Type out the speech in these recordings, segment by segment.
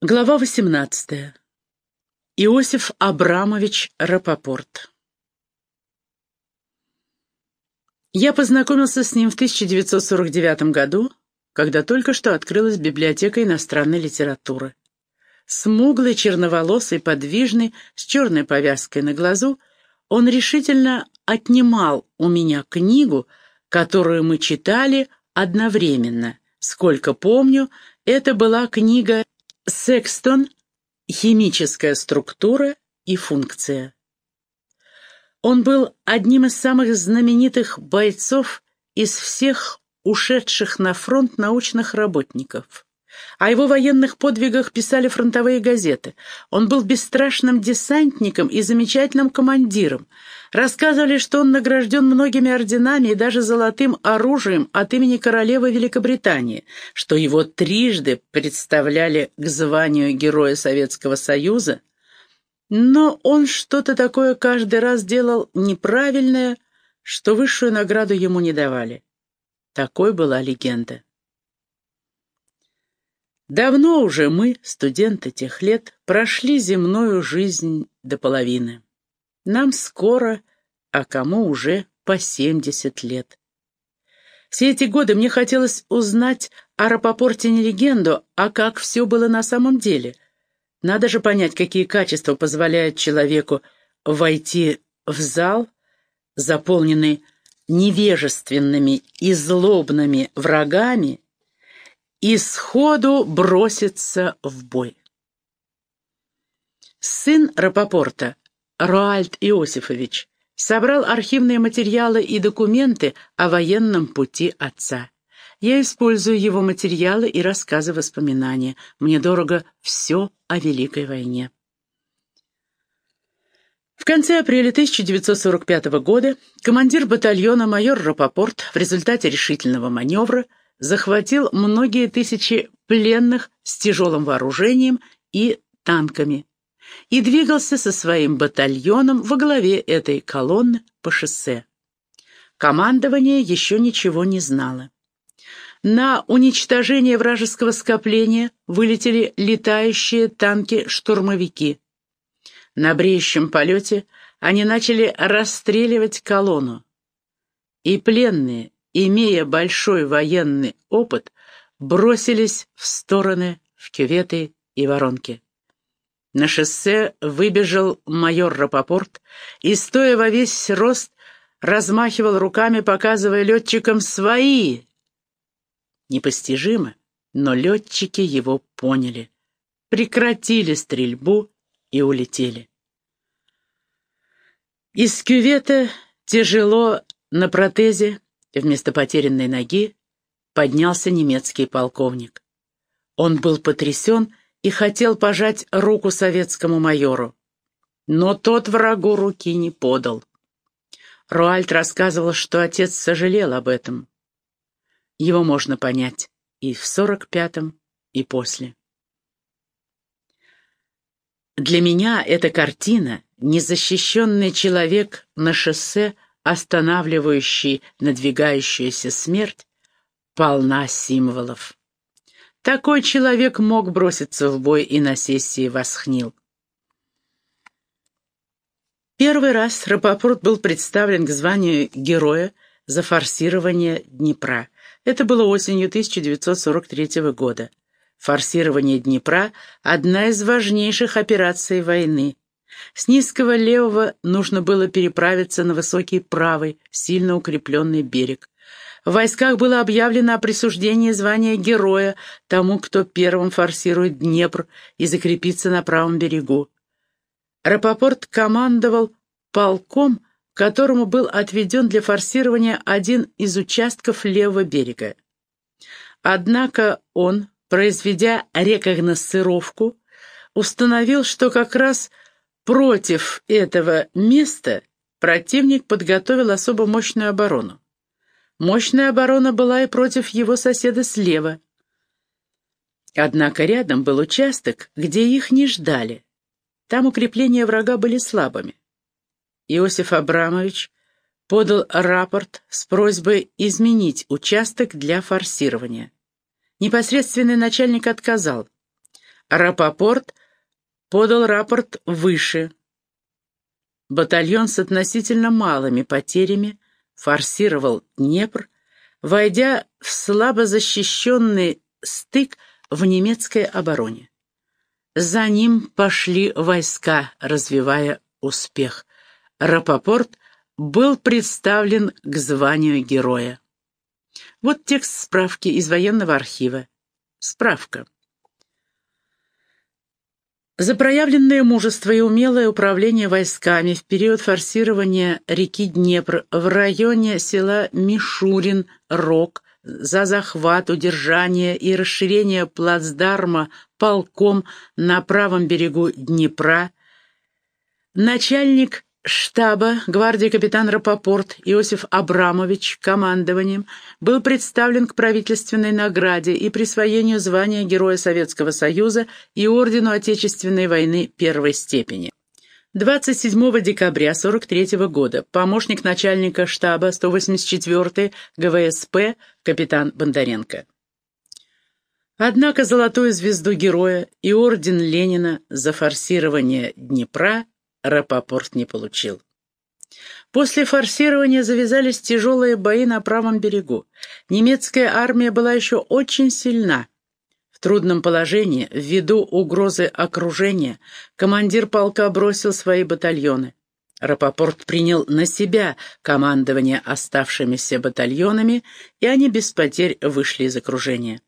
Глава 18. Иосиф Абрамович Рапопорт. Я познакомился с ним в 1949 году, когда только что открылась библиотека иностранной литературы. Смуглый, черноволосый, подвижный, с черной повязкой на глазу, он решительно отнимал у меня книгу, которую мы читали одновременно. Сколько помню, это была книга Секстон — химическая структура и функция. Он был одним из самых знаменитых бойцов из всех ушедших на фронт научных работников. О его военных подвигах писали фронтовые газеты. Он был бесстрашным десантником и замечательным командиром. Рассказывали, что он награжден многими орденами и даже золотым оружием от имени королевы Великобритании, что его трижды представляли к званию Героя Советского Союза. Но он что-то такое каждый раз делал неправильное, что высшую награду ему не давали. Такой была легенда. Давно уже мы, студенты тех лет, прошли земную жизнь до половины. Нам скоро, а кому уже по семьдесят лет. Все эти годы мне хотелось узнать о Рапопорте не легенду, а как все было на самом деле. Надо же понять, какие качества позволяют человеку войти в зал, заполненный невежественными и злобными врагами, и сходу броситься в бой. Сын Рапопорта, Роальд Иосифович, собрал архивные материалы и документы о военном пути отца. Я использую его материалы и рассказы воспоминания. Мне дорого все о Великой войне. В конце апреля 1945 года командир батальона майор Рапопорт в результате решительного маневра захватил многие тысячи пленных с тяжелым вооружением и танками и двигался со своим батальоном во главе этой колонны по шоссе. Командование еще ничего не знало. На уничтожение вражеского скопления вылетели летающие танки-штурмовики. На бреющем полете они начали расстреливать колонну. И пленные, имея большой военный опыт, бросились в стороны, в кюветы и воронки. На шоссе выбежал майор Рапопорт и, стоя во весь рост, размахивал руками, показывая летчикам свои. Непостижимо, но летчики его поняли, прекратили стрельбу и улетели. Из кювета тяжело на протезе Вместо потерянной ноги поднялся немецкий полковник. Он был потрясен и хотел пожать руку советскому майору. Но тот врагу руки не подал. Руальд рассказывал, что отец сожалел об этом. Его можно понять и в сорок пятом, и после. Для меня эта картина «Незащищенный человек на шоссе» останавливающий надвигающуюся смерть, полна символов. Такой человек мог броситься в бой и на сессии восхнил. Первый раз Рапопорт был представлен к званию героя за форсирование Днепра. Это было осенью 1943 года. Форсирование Днепра – одна из важнейших операций войны. С низкого левого нужно было переправиться на высокий правый, сильно укрепленный берег. В войсках было объявлено о присуждении звания героя тому, кто первым форсирует Днепр и закрепится на правом берегу. Рапопорт командовал полком, которому был отведен для форсирования один из участков левого берега. Однако он, произведя рекогносцировку, установил, что как раз Против этого места противник подготовил особо мощную оборону. Мощная оборона была и против его соседа слева. Однако рядом был участок, где их не ждали. Там укрепления врага были слабыми. Иосиф Абрамович подал рапорт с просьбой изменить участок для форсирования. Непосредственный начальник отказал. Рапопорт подал рапорт выше. Батальон с относительно малыми потерями форсировал Днепр, войдя в слабо защищенный стык в немецкой обороне. За ним пошли войска, развивая успех. Рапопорт был представлен к званию героя. Вот текст справки из военного архива. Справка. За проявленное мужество и умелое управление войсками в период форсирования реки Днепр в районе села Мишурин, Рог, за захват, удержание и расширение плацдарма полком на правом берегу Днепра, начальник штаба гвардии капитан Рапопорт Иосиф Абрамович командованием был представлен к правительственной награде и присвоению звания Героя Советского Союза и Ордену Отечественной войны первой степени. 27 декабря 43 года помощник начальника штаба 184 ГВСП капитан Бондаренко. Однако золотую звезду героя и орден Ленина за форсирование Днепра Рапопорт не получил. После форсирования завязались тяжелые бои на правом берегу. Немецкая армия была еще очень сильна. В трудном положении, ввиду угрозы окружения, командир полка бросил свои батальоны. Рапопорт принял на себя командование оставшимися батальонами, и они без потерь вышли из окружения.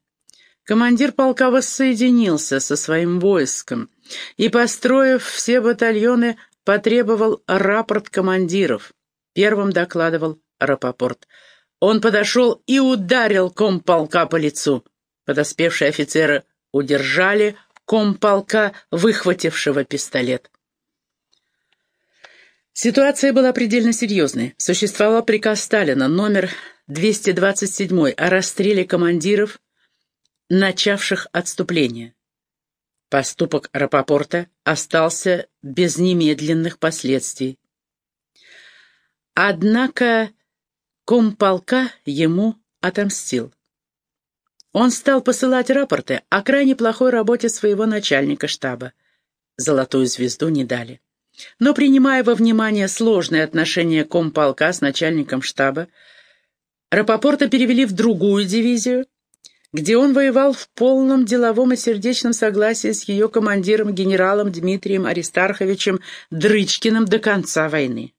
Командир полка воссоединился со своим войском и, построив все батальоны, потребовал рапорт командиров. Первым докладывал Рапопорт. Он подошел и ударил комполка по лицу. Подоспевшие офицеры удержали комполка, выхватившего пистолет. Ситуация была предельно серьезной. Существовал приказ Сталина номер 227 о расстреле командиров, начавших отступление. Поступок Рапопорта остался без немедленных последствий. Однако комполка ему отомстил. Он стал посылать рапорты о крайне плохой работе своего начальника штаба. Золотую звезду не дали. Но принимая во внимание сложные отношения комполка с начальником штаба, Рапопорта перевели в другую дивизию, где он воевал в полном деловом и сердечном согласии с ее командиром генералом Дмитрием Аристарховичем Дрычкиным до конца войны.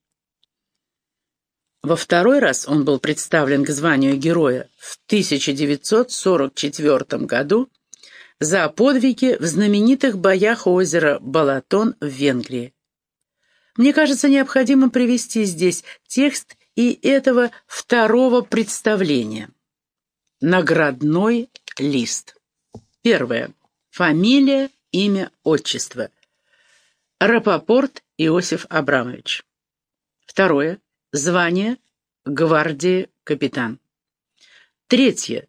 Во второй раз он был представлен к званию героя в 1944 году за подвиги в знаменитых боях озера Балатон в Венгрии. Мне кажется необходимым привести здесь текст и этого второго представления. Наградной лист. Первое. Фамилия, имя, отчество. Рапопорт Иосиф Абрамович. Второе. Звание гвардии капитан. Третье.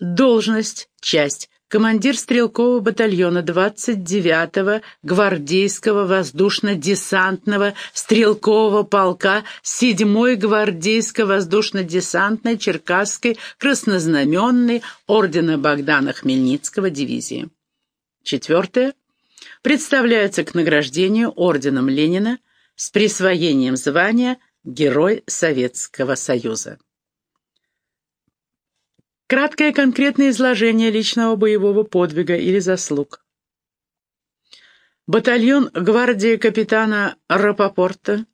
Должность, часть, командир стрелкового батальона 29-го гвардейского воздушно-десантного стрелкового полка 7-й гвардейско-воздушно-десантной Черкасской краснознаменной ордена Богдана Хмельницкого дивизии. Четвертое. Представляется к награждению орденом Ленина с присвоением звания Герой Советского Союза. Краткое конкретное изложение личного боевого подвига или заслуг. Батальон гвардии капитана Рапопорта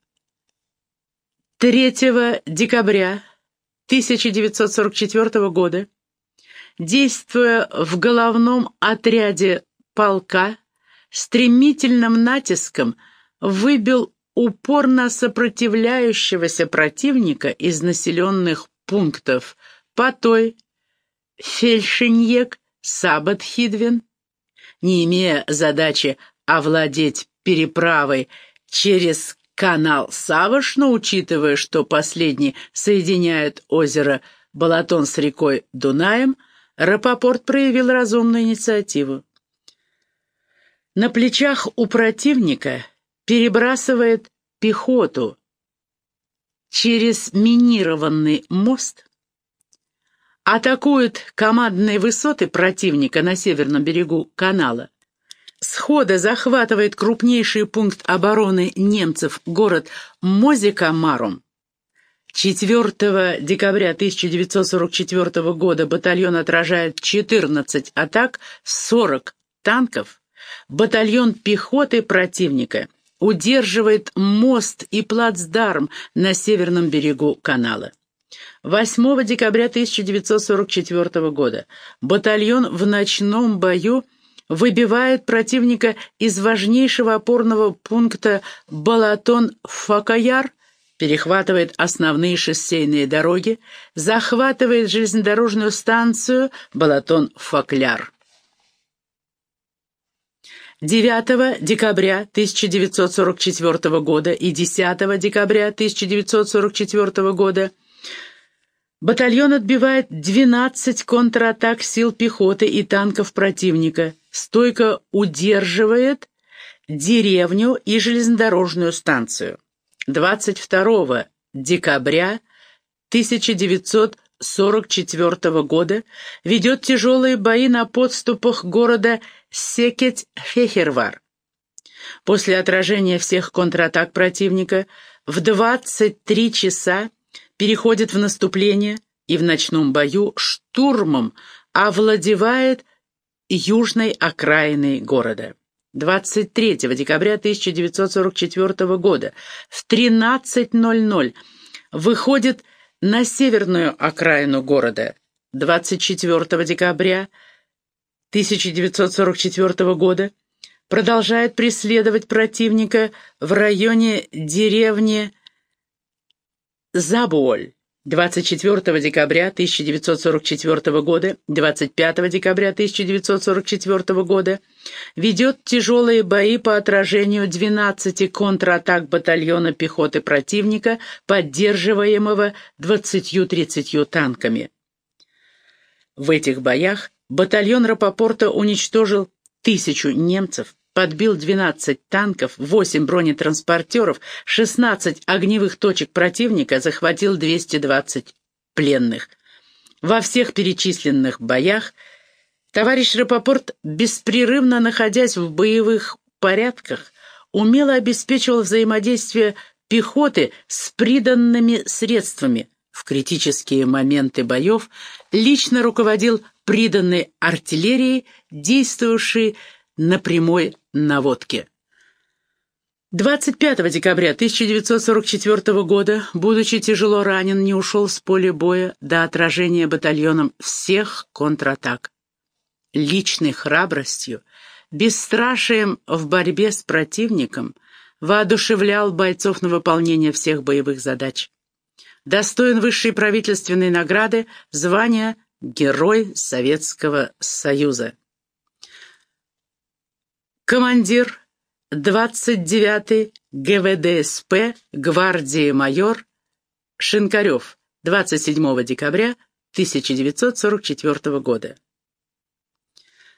3 декабря 1944 года, действуя в головном отряде полка, стремительным натиском выбил упорно сопротивляющегося противника из населенных пунктов Патой, Фельшиньек, Сабатхидвин, не имея задачи овладеть переправой через канал Саваш, но учитывая, что последний соединяет озеро Балатон с рекой Дунаем, Рапопорт проявил разумную инициативу. На плечах у противника перебрасывает пехоту через минированный мост, атакует командные высоты противника на северном берегу канала схода захватывает крупнейший пункт обороны немцев, город Мозика-Марум. 4 декабря 1944 года батальон отражает 14 атак, 40 танков. Батальон пехоты противника удерживает мост и плацдарм на северном берегу канала. 8 декабря 1944 года батальон в ночном бою выбивает противника из важнейшего опорного пункта Балатон-Факаяр, перехватывает основные шоссейные дороги, захватывает железнодорожную станцию Балатон-Факляр. 9 декабря 1944 года и 10 декабря 1944 года батальон отбивает 12 контратак сил пехоты и танков противника, стойко удерживает деревню и железнодорожную станцию. 22 декабря 1944 года ведет тяжелые бои на подступах города Секеть-Фехервар. После отражения всех контратак противника в 23 часа переходит в наступление и в ночном бою штурмом овладевает южной окраиной города. 23 декабря 1944 года в 13.00 выходит на северную окраину города. 24 декабря 1944 года продолжает преследовать противника в районе деревни Забуоль. 24 декабря 1944 года, 25 декабря 1944 года ведет тяжелые бои по отражению 12 контратак батальона пехоты противника, поддерживаемого 20-30 танками. В этих боях батальон Рапопорта уничтожил тысячу немцев, подбил 12 танков, 8 бронетранспортеров, 16 огневых точек противника, захватил 220 пленных. Во всех перечисленных боях товарищ Рапопорт, беспрерывно находясь в боевых порядках, умело обеспечивал взаимодействие пехоты с приданными средствами. В критические моменты боев лично руководил приданной артиллерией, действовавшей на прямой наводке. 25 декабря 1944 года, будучи тяжело ранен, не ушел с поля боя до отражения батальоном всех контратак. Личной храбростью, бесстрашием в борьбе с противником воодушевлял бойцов на выполнение всех боевых задач. Достоин высшей правительственной награды звания Герой Советского Союза командир 29-й ГВДСП гвардии майор Шинкарев 27 декабря 1944 года.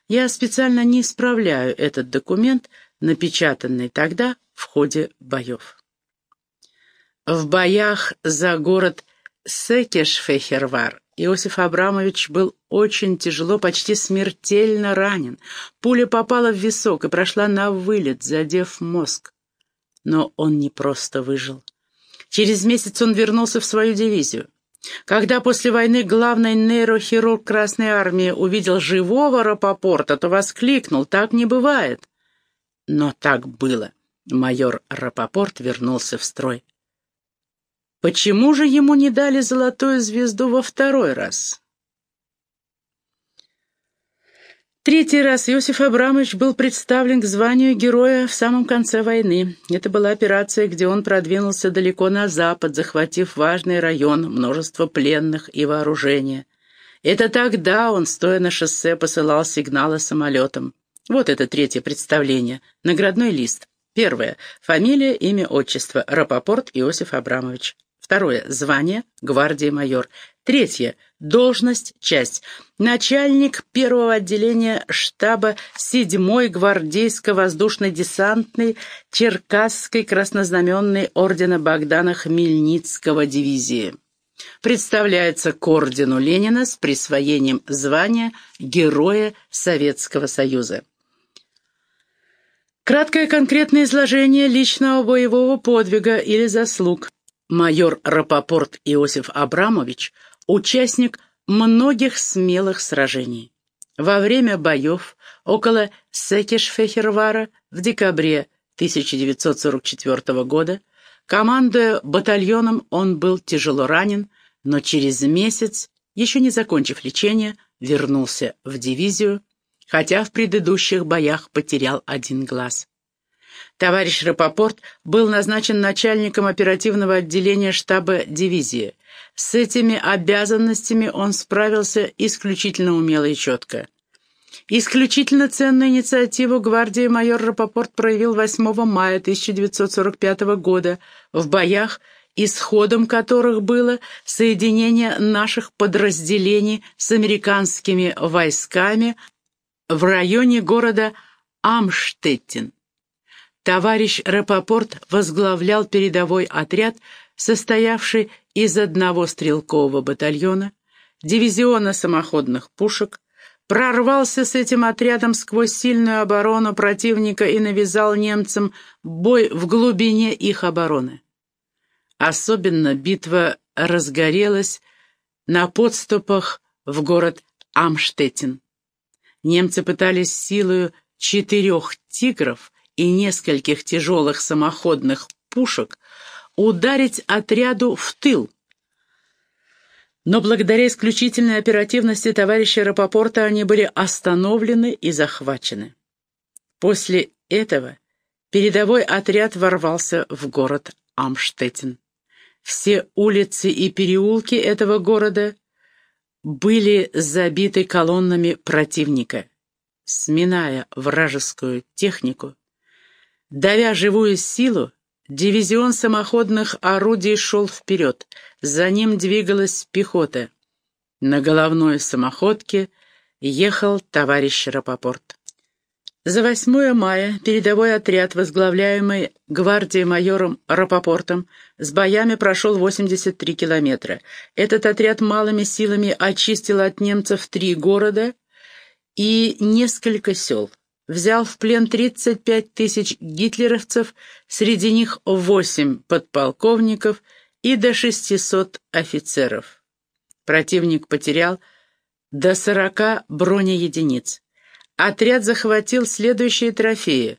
Я специально не исправляю этот документ, напечатанный тогда в ходе боев. В боях за город Секешфехервар Иосиф Абрамович был очень тяжело, почти смертельно ранен. Пуля попала в висок и прошла на вылет, задев мозг. Но он не просто выжил. Через месяц он вернулся в свою дивизию. Когда после войны главный нейрохирург Красной Армии увидел живого Рапопорта, то воскликнул «Так не бывает!» Но так было. Майор Рапопорт вернулся в строй. Почему же ему не дали золотую звезду во второй раз? Третий раз Иосиф Абрамович был представлен к званию героя в самом конце войны. Это была операция, где он продвинулся далеко на запад, захватив важный район, множество пленных и вооружения. Это тогда он, стоя на шоссе, посылал сигналы самолетам. Вот это третье представление. Наградной лист. Первое. Фамилия, имя, отчество. Рапопорт Иосиф Абрамович. Второе – звание – гвардии майор. Третье – должность, часть. Начальник первого отделения штаба 7-й гвардейско-воздушно-десантной Черкасской краснознаменной ордена Богдана Хмельницкого дивизии. Представляется к ордену Ленина с присвоением звания Героя Советского Союза. Краткое конкретное изложение личного боевого подвига или заслуг. Майор Рапопорт Иосиф Абрамович – участник многих смелых сражений. Во время боев около Секешфехервара в декабре 1944 года, командуя батальоном, он был тяжело ранен, но через месяц, еще не закончив лечение, вернулся в дивизию, хотя в предыдущих боях потерял один глаз. Товарищ Рапопорт был назначен начальником оперативного отделения штаба дивизии. С этими обязанностями он справился исключительно умело и четко. Исключительно ценную инициативу гвардии майор Рапопорт проявил 8 мая 1945 года в боях, исходом которых было соединение наших подразделений с американскими войсками в районе города Амштеттин. Товарищ Рапопорт возглавлял передовой отряд, состоявший из одного стрелкового батальона, дивизиона самоходных пушек, прорвался с этим отрядом сквозь сильную оборону противника и навязал немцам бой в глубине их обороны. Особенно битва разгорелась на подступах в город Амштеттин. Немцы пытались силою четырех «Тигров» и нескольких тяжелых самоходных пушек ударить отряду в тыл, но благодаря исключительной оперативности товарища Рапопорта они были остановлены и захвачены. После этого передовой отряд ворвался в город Амштеттин. Все улицы и переулки этого города были забиты колоннами противника. Сминая вражескую технику, давя живую силу, Дивизион самоходных орудий шел вперед. За ним двигалась пехота. На головной самоходке ехал товарищ Рапопорт. За 8 мая передовой отряд, возглавляемый гвардией майором Рапопортом, с боями прошел 83 километра. Этот отряд малыми силами очистил от немцев три города и несколько сел взял в плен 35 тысяч гитлеровцев, среди них 8 подполковников и до 600 офицеров. Противник потерял до 40 бронеединиц. Отряд захватил следующие трофеи.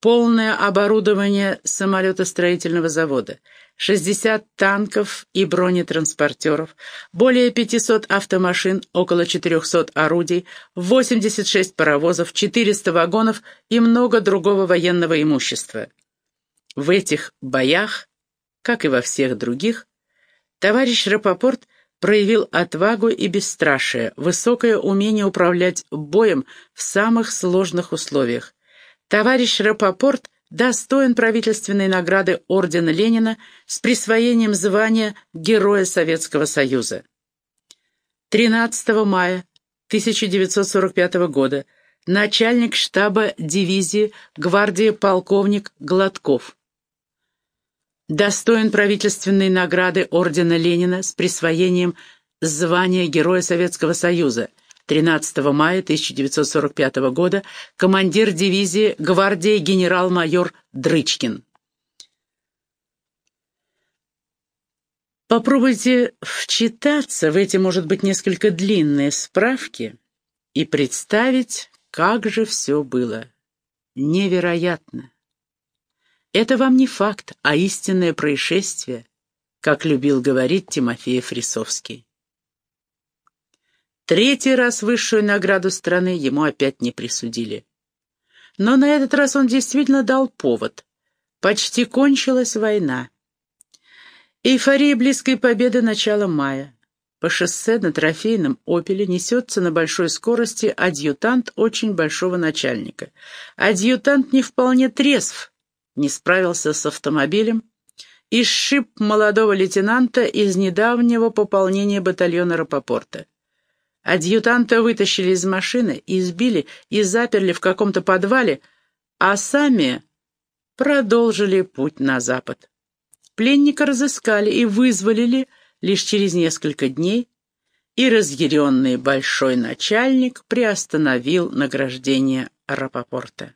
Полное оборудование самолетостроительного завода – 60 танков и бронетранспортеров, более 500 автомашин, около 400 орудий, 86 паровозов, 400 вагонов и много другого военного имущества. В этих боях, как и во всех других, товарищ Рапопорт проявил отвагу и бесстрашие, высокое умение управлять боем в самых сложных условиях. Товарищ Рапопорт – достоин правительственной награды Ордена Ленина с присвоением звания Героя Советского Союза. 13 мая 1945 года начальник штаба дивизии гвардии полковник Гладков. Достоин правительственной награды Ордена Ленина с присвоением звания Героя Советского Союза – 13 мая 1945 года командир дивизии гвардии генерал-майор Дрычкин. Попробуйте вчитаться в эти, может быть, несколько длинные справки и представить, как же все было. Невероятно. Это вам не факт, а истинное происшествие, как любил говорить Тимофей Фрисовский. Третий раз высшую награду страны ему опять не присудили. Но на этот раз он действительно дал повод. Почти кончилась война. Эйфория близкой победы начала мая. По шоссе на трофейном «Опеле» несется на большой скорости адъютант очень большого начальника. Адъютант не вполне трезв, не справился с автомобилем и сшиб молодого лейтенанта из недавнего пополнения батальона Рапопорта. Адъютанта вытащили из машины, избили и заперли в каком-то подвале, а сами продолжили путь на запад. Пленника разыскали и вызволили лишь через несколько дней, и разъяренный большой начальник приостановил награждение Рапопорта.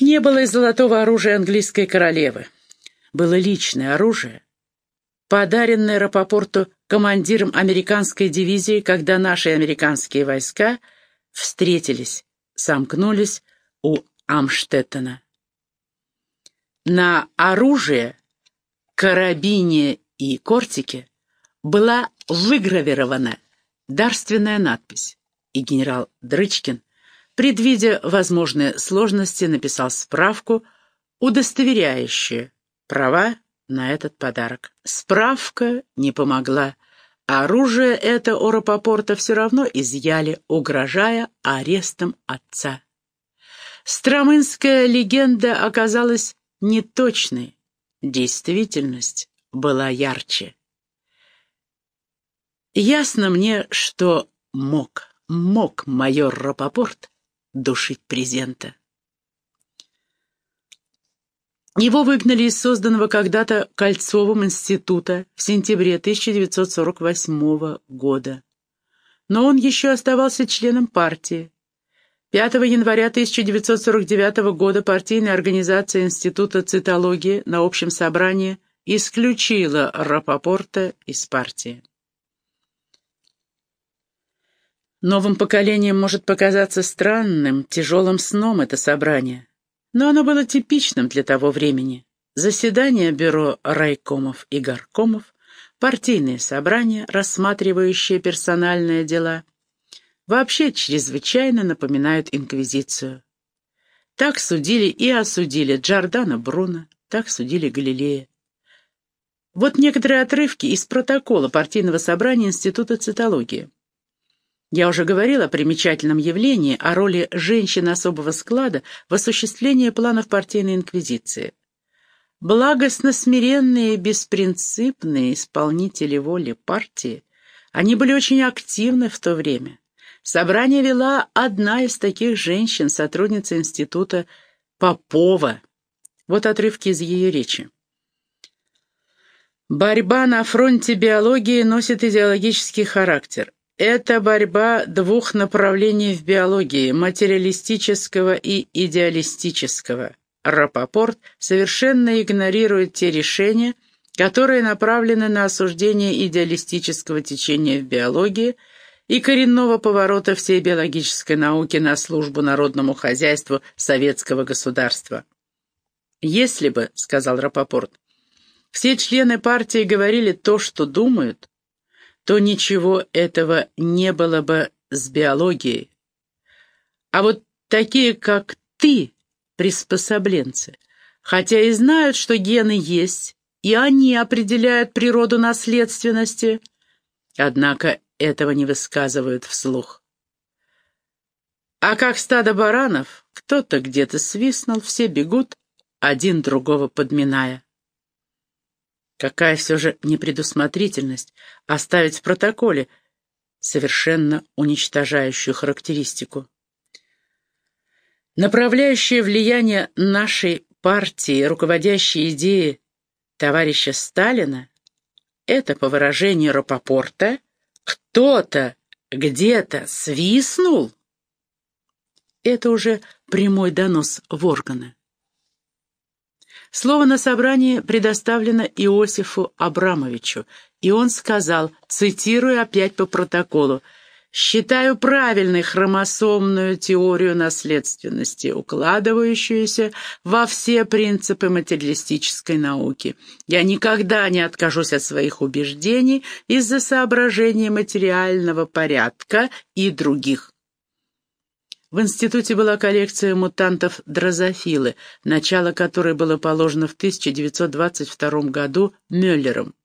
Не было и золотого оружия английской королевы. Было личное оружие, подаренное Рапопорту командиром американской дивизии, когда наши американские войска встретились, сомкнулись у Амштеттена. На оружие, карабине и кортике была выгравирована дарственная надпись, и генерал Дрычкин, предвидя возможные сложности, написал справку, удостоверяющую права на этот подарок. Справка не помогла. Оружие это у Рапопорта все равно изъяли, угрожая арестом отца. Стромынская легенда оказалась неточной. Действительность была ярче. Ясно мне, что мог, мог майор Рапопорт душить презента. Его выгнали из созданного когда-то Кольцовым института в сентябре 1948 года. Но он еще оставался членом партии. 5 января 1949 года партийная организация Института цитологии на общем собрании исключила Рапопорта из партии. Новым поколением может показаться странным, тяжелым сном это собрание но оно было типичным для того времени. Заседания бюро райкомов и горкомов, партийные собрания, рассматривающие персональные дела, вообще чрезвычайно напоминают инквизицию. Так судили и осудили Джордана Бруно, так судили Галилея. Вот некоторые отрывки из протокола партийного собрания Института цитологии. Я уже говорил о примечательном явлении, о роли женщин особого склада в осуществлении планов партийной инквизиции. Благостно-смиренные, беспринципные исполнители воли партии, они были очень активны в то время. Собрание вела одна из таких женщин, сотрудница института Попова. Вот отрывки из ее речи. Борьба на фронте биологии носит идеологический характер. Это борьба двух направлений в биологии – материалистического и идеалистического. Рапопорт совершенно игнорирует те решения, которые направлены на осуждение идеалистического течения в биологии и коренного поворота всей биологической науки на службу народному хозяйству советского государства. «Если бы, — сказал Рапопорт, — все члены партии говорили то, что думают, то ничего этого не было бы с биологией. А вот такие, как ты, приспособленцы, хотя и знают, что гены есть, и они определяют природу наследственности, однако этого не высказывают вслух. А как стадо баранов, кто-то где-то свистнул, все бегут, один другого подминая. Какая все же непредусмотрительность оставить в протоколе совершенно уничтожающую характеристику. Направляющее влияние нашей партии, руководящие идеи товарища Сталина, это, по выражению Рапопорта, кто-то где-то свистнул. Это уже прямой донос в органы. Слово на собрании предоставлено Иосифу Абрамовичу, и он сказал, цитируя опять по протоколу, «Считаю правильной хромосомную теорию наследственности, укладывающуюся во все принципы материалистической науки. Я никогда не откажусь от своих убеждений из-за соображений материального порядка и других. В институте была коллекция мутантов дрозофилы, начало которой было положено в 1922 году Мюллером.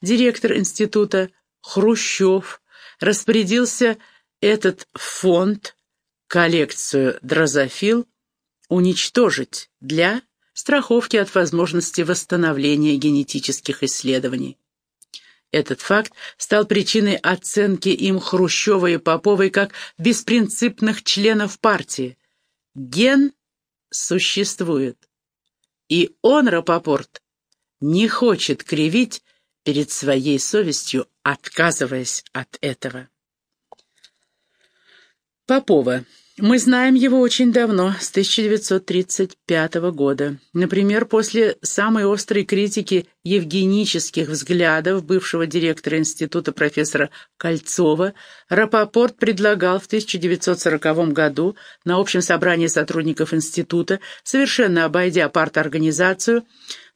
Директор института Хрущев распорядился этот фонд, коллекцию дрозофил, уничтожить для страховки от возможности восстановления генетических исследований. Этот факт стал причиной оценки им Хрущева и Поповой как беспринципных членов партии. Ген существует. И он, Рапопорт, не хочет кривить перед своей совестью, отказываясь от этого. Попова. Мы знаем его очень давно, с 1935 года. Например, после самой острой критики евгенических взглядов бывшего директора института профессора Кольцова, Рапопорт предлагал в 1940 году на общем собрании сотрудников института, совершенно обойдя парторганизацию,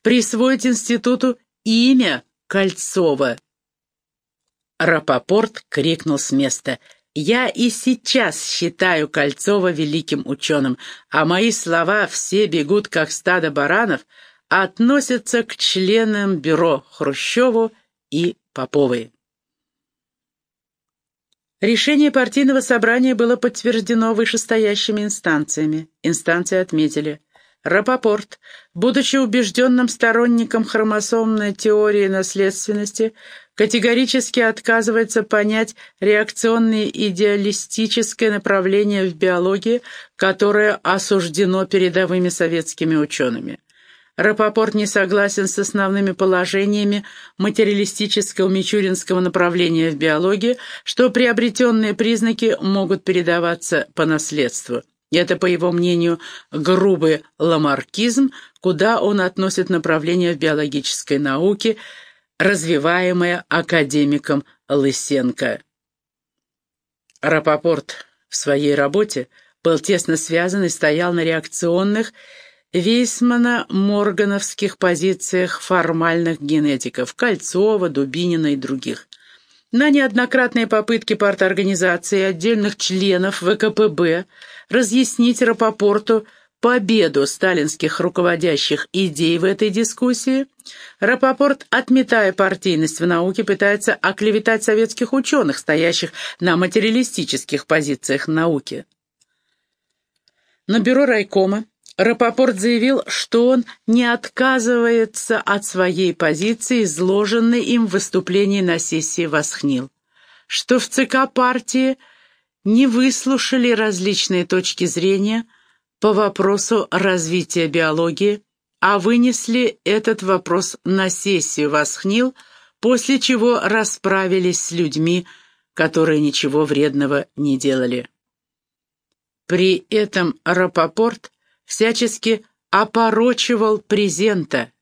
присвоить институту имя Кольцова. Рапопорт крикнул с места — я и сейчас считаю Кольцова великим ученым, а мои слова «все бегут, как стадо баранов» относятся к членам бюро Хрущеву и Поповой. Решение партийного собрания было подтверждено вышестоящими инстанциями. Инстанции отметили – Рапопорт, будучи убежденным сторонником хромосомной теории наследственности, категорически отказывается понять реакционное идеалистическое направление в биологии, которое осуждено передовыми советскими учеными. Рапопорт не согласен с основными положениями материалистического мичуринского направления в биологии, что приобретенные признаки могут передаваться по наследству. Это, по его мнению, грубый ламаркизм, куда он относит направление в биологической науке, развиваемое академиком Лысенко. Рапопорт в своей работе был тесно связан и стоял на реакционных Вейсмана-Моргановских позициях формальных генетиков Кольцова, Дубинина и других. На неоднократные попытки парторганизации отдельных членов ВКПБ разъяснить Рапопорту победу сталинских руководящих идей в этой дискуссии, Рапопорт, отметая партийность в науке, пытается оклеветать советских ученых, стоящих на материалистических позициях науки. На бюро райкома Рапопорт заявил, что он не отказывается от своей позиции, изложенной им в выступлении на сессии Восхнил, что в ЦК партии – не выслушали различные точки зрения по вопросу развития биологии, а вынесли этот вопрос на сессию Восхнил, после чего расправились с людьми, которые ничего вредного не делали. При этом Рапопорт всячески опорочивал презента,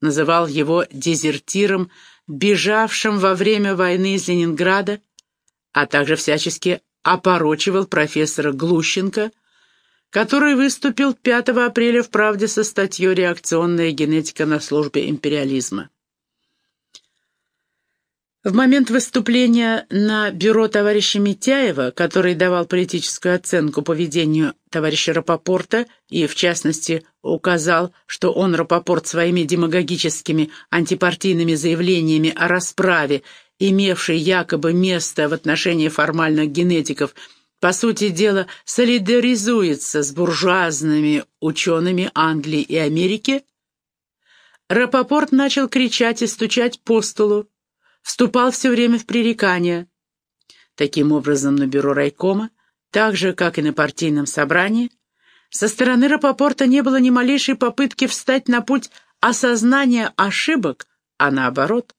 называл его дезертиром, бежавшим во время войны из Ленинграда, а также всячески опорочивал профессора Глущенко, который выступил 5 апреля в «Правде» со статьей «Реакционная генетика на службе империализма». В момент выступления на бюро товарища Митяева, который давал политическую оценку поведению товарища Рапопорта и, в частности, указал, что он, Рапопорт, своими демагогическими антипартийными заявлениями о расправе имевший якобы место в отношении формальных генетиков, по сути дела, солидаризуется с буржуазными учеными Англии и Америки, Рапопорт начал кричать и стучать по столу, вступал все время в пререкания. Таким образом, на бюро райкома, так же, как и на партийном собрании, со стороны Рапопорта не было ни малейшей попытки встать на путь осознания ошибок, а наоборот,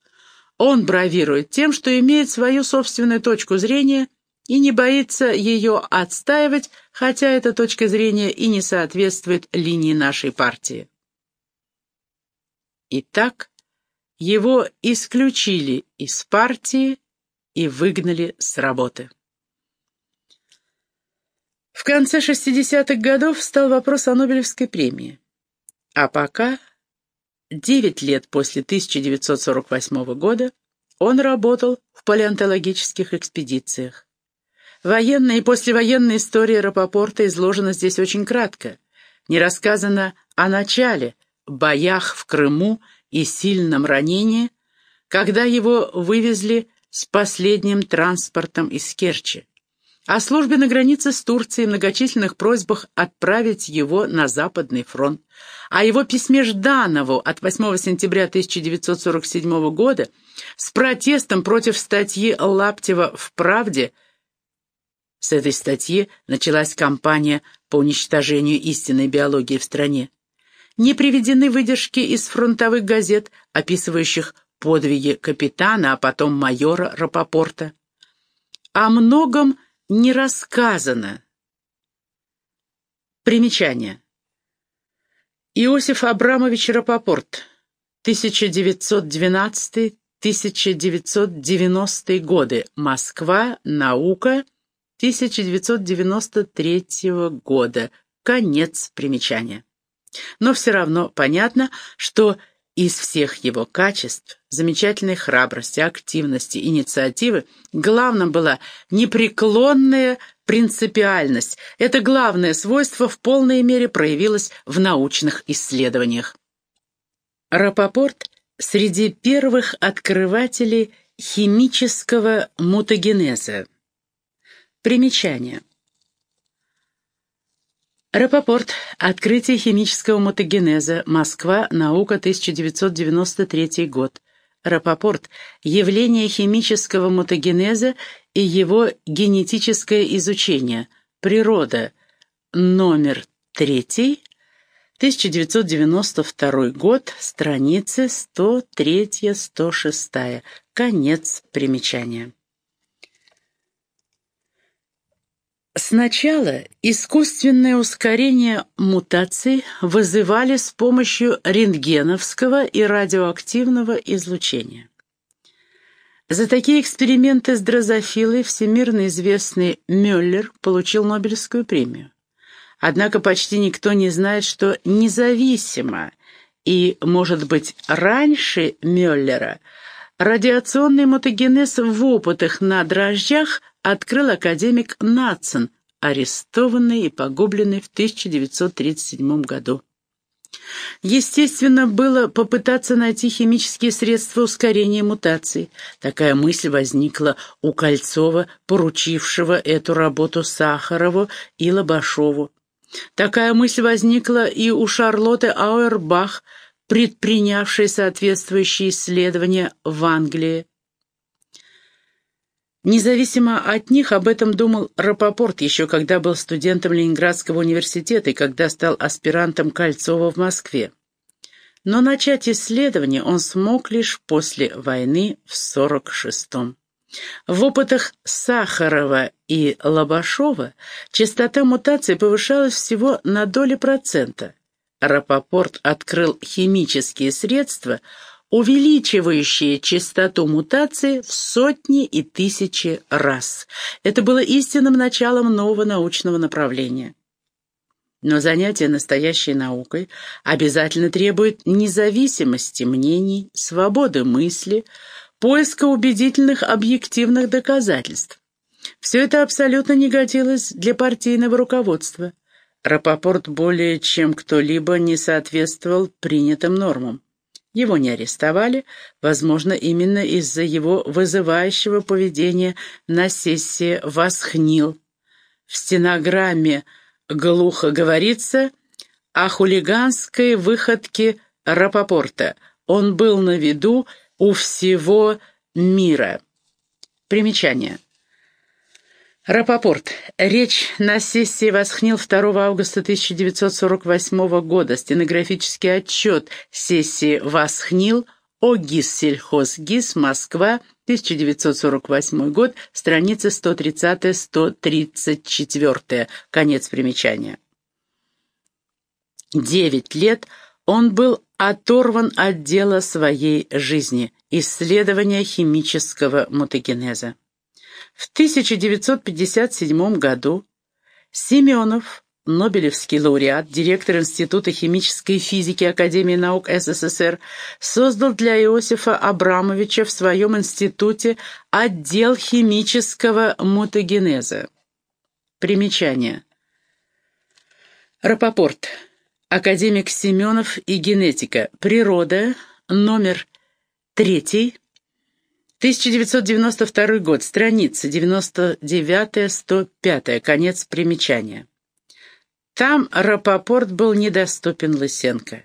он бравирует тем, что имеет свою собственную точку зрения и не боится ее отстаивать, хотя эта точка зрения и не соответствует линии нашей партии. Итак, его исключили из партии и выгнали с работы. В конце 60-х годов встал вопрос о Нобелевской премии. А пока Девять лет после 1948 года он работал в палеонтологических экспедициях. Военная и послевоенная история Рапопорта изложена здесь очень кратко. Не рассказано о начале, боях в Крыму и сильном ранении, когда его вывезли с последним транспортом из Керчи о службе на границе с Турцией, многочисленных просьбах отправить его на Западный фронт, о его письме Жданову от 8 сентября 1947 года с протестом против статьи Лаптева в «Правде». С этой статьи началась кампания по уничтожению истинной биологии в стране. Не приведены выдержки из фронтовых газет, описывающих подвиги капитана, а потом майора Рапопорта. О многом не рассказано. Примечание. Иосиф Абрамович Рапопорт, 1912-1990 годы, Москва, наука, 1993 года, конец примечания. Но все равно понятно, что из всех его качеств, замечательной храбрости, активности, инициативы, главным была непреклонная принципиальность. Это главное свойство в полной мере проявилось в научных исследованиях. Рапопорт среди первых открывателей химического мутагенеза. Примечание. Рапопорт. Открытие химического мутагенеза. Москва. Наука. 1993 год. Рапопорт. Явление химического мутагенеза и его генетическое изучение. Природа. Номер 3. 1992 год. Страницы 103-106. Конец примечания. Сначала искусственное ускорение мутаций вызывали с помощью рентгеновского и радиоактивного излучения. За такие эксперименты с дрозофилой всемирно известный Мюллер получил Нобелевскую премию. Однако почти никто не знает, что независимо и, может быть, раньше Мюллера радиационный мутагенез в опытах на дрожжах открыл академик Нацин, арестованный и погубленный в 1937 году. Естественно, было попытаться найти химические средства ускорения мутаций. Такая мысль возникла у Кольцова, поручившего эту работу Сахарову и Лобашову. Такая мысль возникла и у Шарлотты Ауэрбах, предпринявшей соответствующие исследования в Англии. Независимо от них, об этом думал Рапопорт еще когда был студентом Ленинградского университета и когда стал аспирантом Кольцова в Москве. Но начать исследование он смог лишь после войны в 46-м. В опытах Сахарова и Лобашова частота мутаций повышалась всего на доли процента. Рапопорт открыл химические средства – увеличивающие частоту мутации в сотни и тысячи раз. Это было истинным началом нового научного направления. Но занятие настоящей наукой обязательно требует независимости мнений, свободы мысли, поиска убедительных объективных доказательств. Все это абсолютно не годилось для партийного руководства. Рапопорт более чем кто-либо не соответствовал принятым нормам. Его не арестовали, возможно, именно из-за его вызывающего поведения на сессии «Восхнил». В стенограмме глухо говорится о хулиганской выходке Рапопорта. Он был на виду у всего мира. Примечание. Рапопорт. Речь на сессии восхнил 2 августа 1948 года. Стенографический отчет сессии восхнил о ГИС Москва, 1948 год, страница 130-134, конец примечания. Девять лет он был оторван от дела своей жизни – исследования химического мутагенеза. В 1957 году Семенов, Нобелевский лауреат, директор Института химической физики Академии наук СССР, создал для Иосифа Абрамовича в своем институте отдел химического мутагенеза. Примечание. Рапопорт. Академик Семенов и генетика. Природа. Номер третий. 1992 год, страница 99-105, конец примечания. Там Рапопорт был недоступен Лысенко.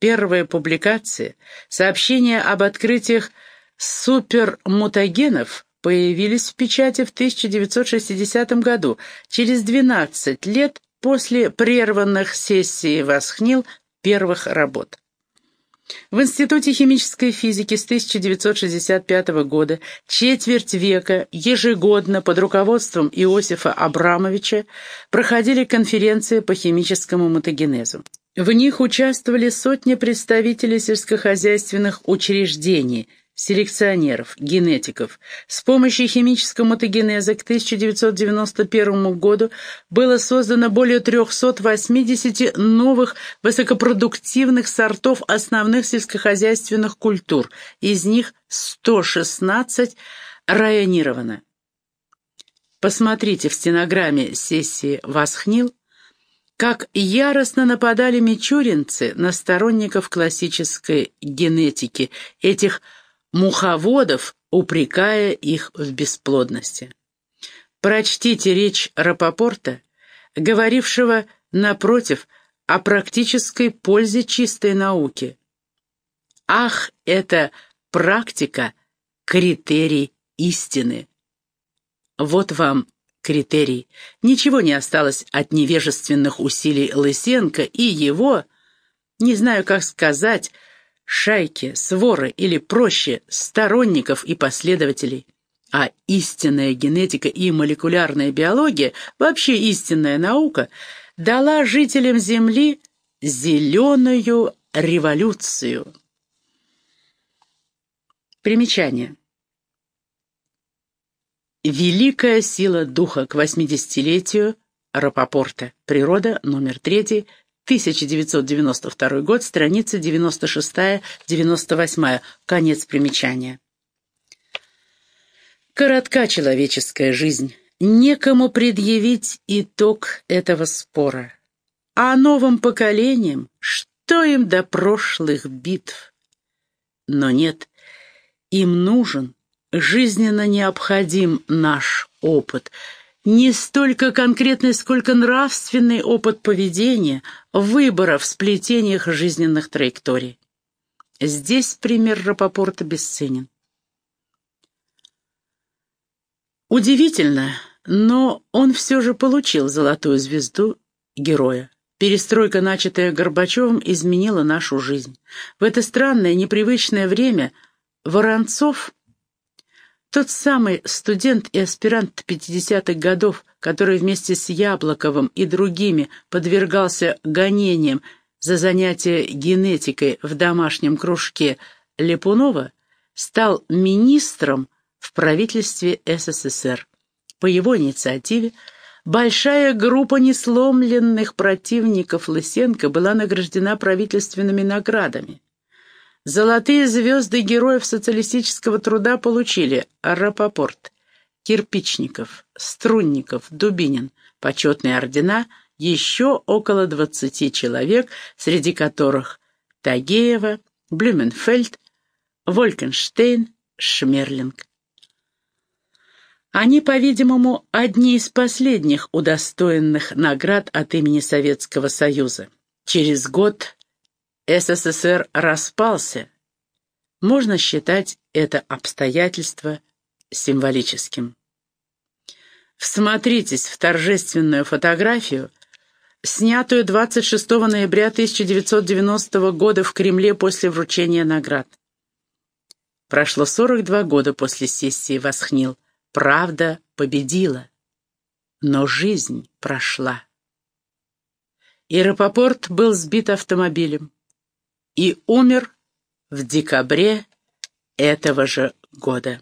Первая публикация, сообщения об открытиях супермутагенов появились в печати в 1960 году, через 12 лет после прерванных сессий Восхнил первых работ. В Институте химической физики с 1965 года четверть века ежегодно под руководством Иосифа Абрамовича проходили конференции по химическому мутагенезу. В них участвовали сотни представителей сельскохозяйственных учреждений, селекционеров, генетиков. С помощью химического мутагенеза к 1991 году было создано более 380 новых высокопродуктивных сортов основных сельскохозяйственных культур, из них 116 районировано. Посмотрите в стенограмме сессии «Восхнил», как яростно нападали мичуринцы на сторонников классической генетики, этих муховодов, упрекая их в бесплодности. Прочтите речь Рапопорта, говорившего, напротив, о практической пользе чистой науки. Ах, это практика, критерий истины. Вот вам критерий. Ничего не осталось от невежественных усилий Лысенко и его, не знаю, как сказать, шайки, своры или, проще, сторонников и последователей. А истинная генетика и молекулярная биология, вообще истинная наука, дала жителям Земли зеленую революцию. Примечание. Великая сила духа к 80-летию Рапопорта. Природа, номер 3, 1992 год, страница 96-98, конец примечания. Коротка человеческая жизнь. Некому предъявить итог этого спора. А новым поколениям, что им до прошлых битв? Но нет, им нужен, жизненно необходим наш опыт — не столько конкретный, сколько нравственный опыт поведения, выбора в сплетениях жизненных траекторий. Здесь пример Рапопорта бесценен. Удивительно, но он все же получил золотую звезду героя. Перестройка, начатая Горбачевым, изменила нашу жизнь. В это странное, непривычное время Воронцов тот самый студент и аспирант 50-х годов, который вместе с Яблоковым и другими подвергался гонениям за занятие генетикой в домашнем кружке Лепунова, стал министром в правительстве СССР. По его инициативе большая группа несломленных противников Лысенко была награждена правительственными наградами. Золотые звезды героев социалистического труда получили Рапопорт, Кирпичников, Струнников, Дубинин, почетные ордена, еще около 20 человек, среди которых Тагеева, Блюменфельд, Волькенштейн, Шмерлинг. Они, по-видимому, одни из последних удостоенных наград от имени Советского Союза. Через год СССР распался, можно считать это обстоятельство символическим. Всмотритесь в торжественную фотографию, снятую 26 ноября 1990 года в Кремле после вручения наград. Прошло 42 года после сессии Восхнил. Правда победила, но жизнь прошла. И Рапопорт был сбит автомобилем и умер в декабре этого же года.